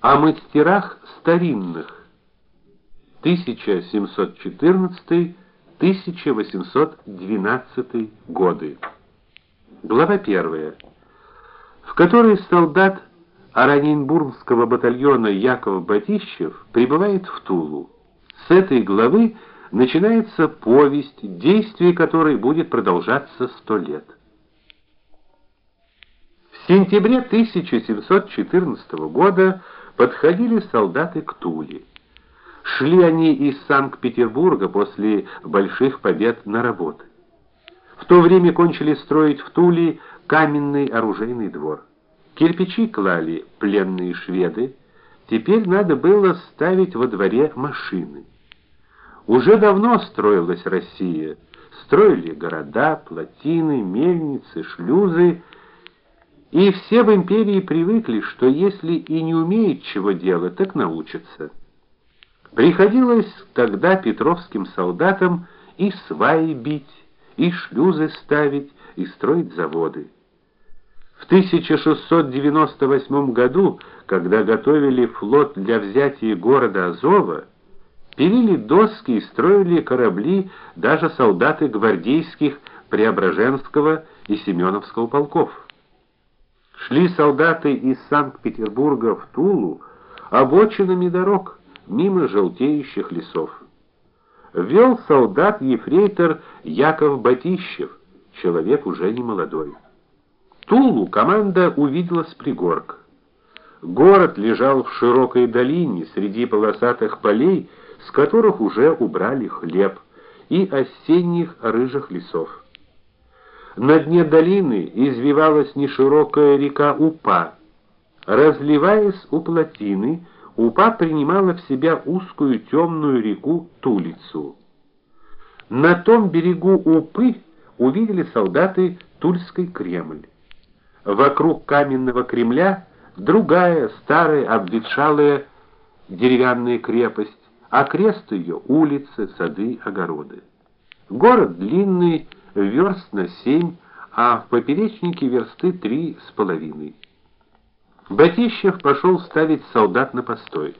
о мастерах старинных 1714-1812 годы. Глава 1. В которой солдат Ораненбургского батальона Яков Батищев прибывает в Тулу. С этой главы начинается повесть, действие которой будет продолжаться сто лет. В сентябре 1714 года подходили солдаты к Туле. Шли они из Санкт-Петербурга после больших побед на работы. В то время кончили строить в Туле каменный оружейный двор. Кирпичи клали пленные шведы, теперь надо было ставить во дворе машины. Уже давно строилась Россия. Строили города, плотины, мельницы, шлюзы, и все в империи привыкли, что если и не умеют чего делать, так научатся. Приходилось тогда петровским солдатам и сваи бить, и шлюзы ставить, и строить заводы. В 1698 году, когда готовили флот для взятия города Азова, пилили доски и строили корабли даже солдаты гвардейских Преображенского и Семеновского полков. Шли солдаты из Санкт-Петербурга в Тулу обочинами дорог, мимо желтеющих лесов. Вел солдат ефрейтор Яков Батищев, человек уже не молодой. Тулу команда увидела с пригорка. Город лежал в широкой долине среди полосатых полей, с которых уже убрали хлеб, и осенних рыжих лесов. На дне долины извивалась неширокая река Упа. Разливаясь у плотины, Упа принимала в себя узкую темную реку Тулицу. На том берегу Упы увидели солдаты Тульский Кремль. Вокруг каменного Кремля другая старая обветшалая деревянная крепость, а ее улицы, сады, огороды. Город длинный, верст на семь, а в поперечнике версты три с половиной. Батищев пошел ставить солдат на постой.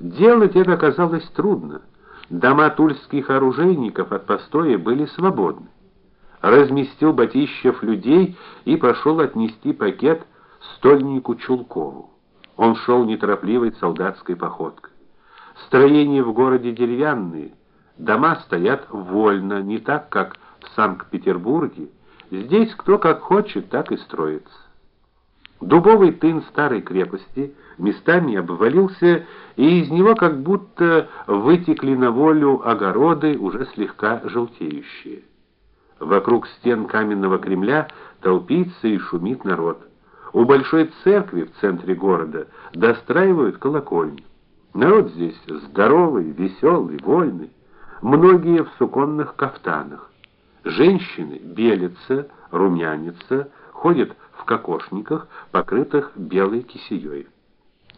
Делать это оказалось трудно. Дома тульских оружейников от постоя были свободны. Разместил Батищев людей и пошел отнести пакет стольнику Чулкову. Он шел неторопливой солдатской походкой. Строения в городе деревянные, дома стоят вольно, не так как в Санкт-Петербурге, здесь кто как хочет, так и строится. Дубовый тын старой крепости местами обвалился, и из него как будто вытекли на волю огороды, уже слегка желтеющие. Вокруг стен каменного Кремля толпится и шумит народ. У большой церкви в центре города достраивают колокольню. Народ здесь здоровый, веселый, вольный, многие в суконных кафтанах. Женщины белятся, румянятся, ходят в кокошниках, покрытых белой кисеей.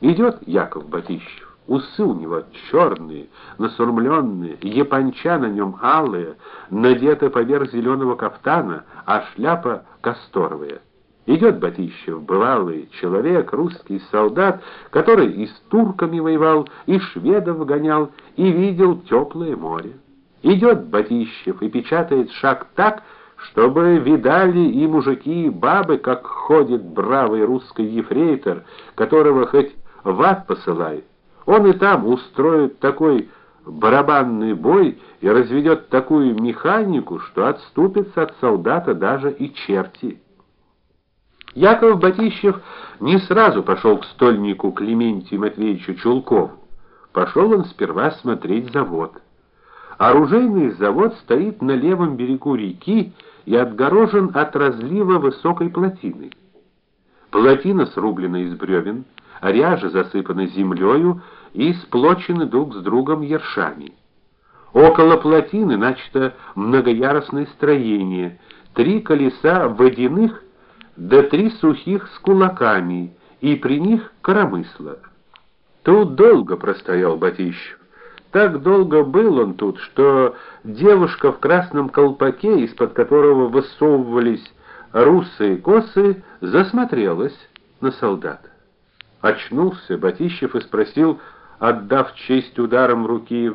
Идет Яков Батищев. Усы у него черные, насурмленные, японча на нем алые, надета поверх зеленого кафтана, а шляпа касторовая. Идет Батищев, бывалый человек, русский солдат, который и с турками воевал, и шведов гонял, и видел теплое море. Идет Батищев и печатает шаг так, чтобы видали и мужики, и бабы, как ходит бравый русский ефрейтор, которого хоть в ад посылай. Он и там устроит такой барабанный бой и разведет такую механику, что отступится от солдата даже и черти. Яков Батищев не сразу пошел к стольнику Клементию Матвеевичу Чулкову. Пошел он сперва смотреть завод. Оружейный завод стоит на левом берегу реки и отгорожен от разлива высокой плотины. Плотина срублена из бревен, ряжи засыпаны землею и сплочены друг с другом ершами. Около плотины начато многоярусное строение, три колеса водяных да три сухих с кулаками, и при них коромысла. Тут долго простоял Батищев. Так долго был он тут, что девушка в красном колпаке, из-под которого высовывались русые косы, засмотрелась на солдата. Очнулся Батищев и спросил, отдав честь ударом руки: